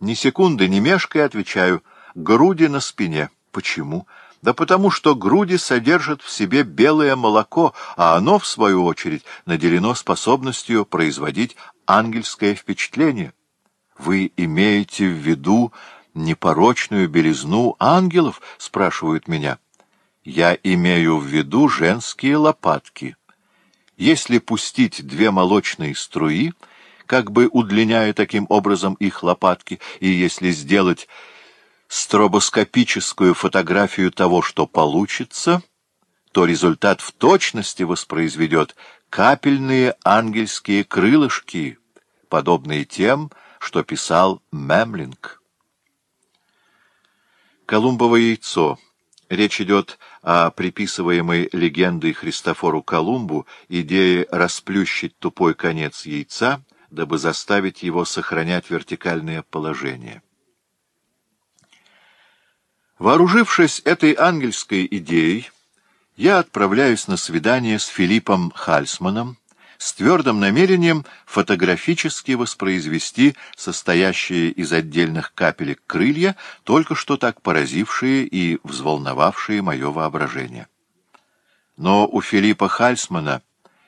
Ни секунды, ни мешкой отвечаю. Груди на спине. Почему? Да потому что груди содержат в себе белое молоко, а оно, в свою очередь, наделено способностью производить ангельское впечатление. Вы имеете в виду непорочную белизну ангелов? Спрашивают меня. Я имею в виду женские лопатки. Если пустить две молочные струи — как бы удлиняя таким образом их лопатки, и если сделать стробоскопическую фотографию того, что получится, то результат в точности воспроизведет капельные ангельские крылышки, подобные тем, что писал Мемлинг. Колумбово яйцо. Речь идет о приписываемой легендой Христофору Колумбу идее расплющить тупой конец яйца — дабы заставить его сохранять вертикальное положение. Вооружившись этой ангельской идеей, я отправляюсь на свидание с Филиппом Хальсманом с твердым намерением фотографически воспроизвести состоящие из отдельных капелек крылья, только что так поразившие и взволновавшие мое воображение. Но у Филиппа Хальсмана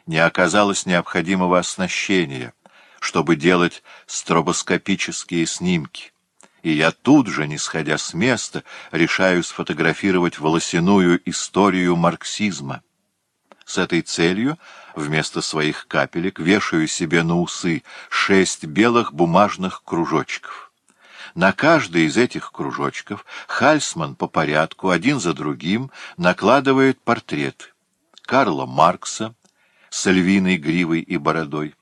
не оказалось необходимого оснащения — чтобы делать стробоскопические снимки. И я тут же, не сходя с места, решаю сфотографировать волосяную историю марксизма. С этой целью вместо своих капелек вешаю себе на усы шесть белых бумажных кружочков. На каждый из этих кружочков Хальсман по порядку, один за другим, накладывает портрет Карла Маркса с львиной гривой и бородой,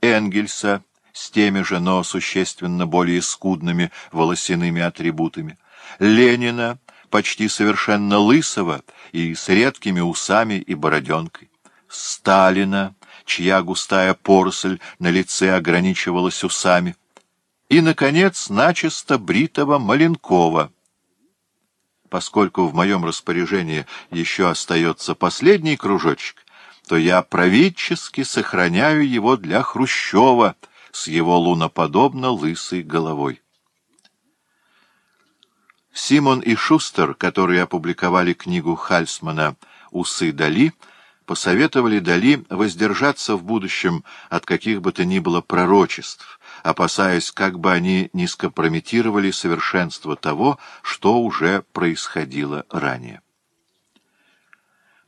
Энгельса с теми же, но существенно более скудными волосяными атрибутами, Ленина, почти совершенно лысого и с редкими усами и бороденкой, Сталина, чья густая поросль на лице ограничивалась усами, и, наконец, начисто бритого Маленкова. Поскольку в моем распоряжении еще остается последний кружочек, то я правительски сохраняю его для Хрущева с его луноподобно лысой головой. Симон и Шустер, которые опубликовали книгу Хальсмана «Усы Дали», посоветовали Дали воздержаться в будущем от каких бы то ни было пророчеств, опасаясь, как бы они не скомпрометировали совершенство того, что уже происходило ранее.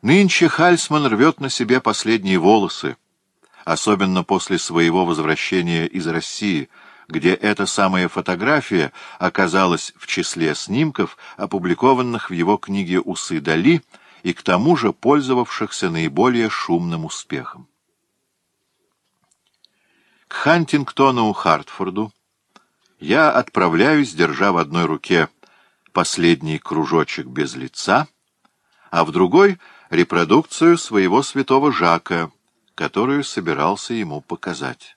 Нынче Хальсман рвет на себе последние волосы, особенно после своего возвращения из России, где эта самая фотография оказалась в числе снимков, опубликованных в его книге «Усы Дали» и к тому же пользовавшихся наиболее шумным успехом. К Хантингтону Хартфорду я отправляюсь, держа в одной руке последний кружочек без лица, а в другой — репродукцию своего святого Жака, которую собирался ему показать.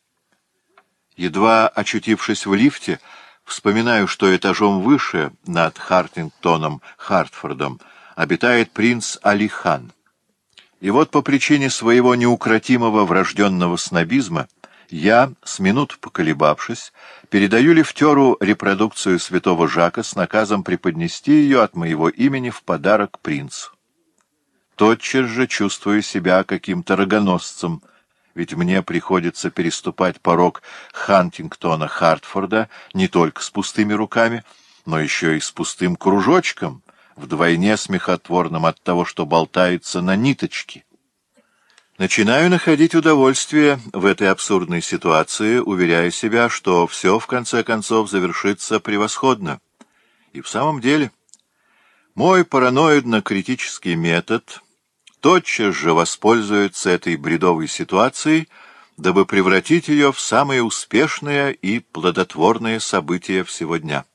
Едва очутившись в лифте, вспоминаю, что этажом выше, над Хартингтоном, Хартфордом, обитает принц Алихан. И вот по причине своего неукротимого врожденного снобизма я, с минут поколебавшись, передаю лифтеру репродукцию святого Жака с наказом преподнести ее от моего имени в подарок принцу тотчас же чувствую себя каким-то рогоносцем, ведь мне приходится переступать порог Хантингтона Хартфорда не только с пустыми руками, но еще и с пустым кружочком, вдвойне смехотворным от того, что болтается на ниточке. Начинаю находить удовольствие в этой абсурдной ситуации, уверяя себя, что все, в конце концов, завершится превосходно. И в самом деле, мой параноидно-критический метод — тотчас же воспользуется этой бредовой ситуацией, дабы превратить ее в самое успешное и плодотворное событие всего дня.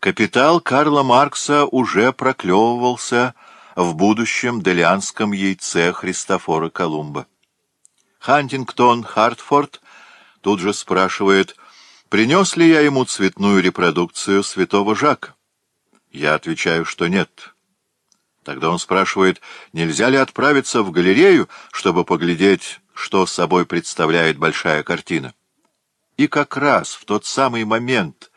Капитал Карла Маркса уже проклевывался в будущем делианском яйце Христофора Колумба. Хантингтон Хартфорд тут же спрашивает, принес ли я ему цветную репродукцию святого Жака. Я отвечаю, что нет. Тогда он спрашивает, нельзя ли отправиться в галерею, чтобы поглядеть, что собой представляет большая картина. И как раз в тот самый момент,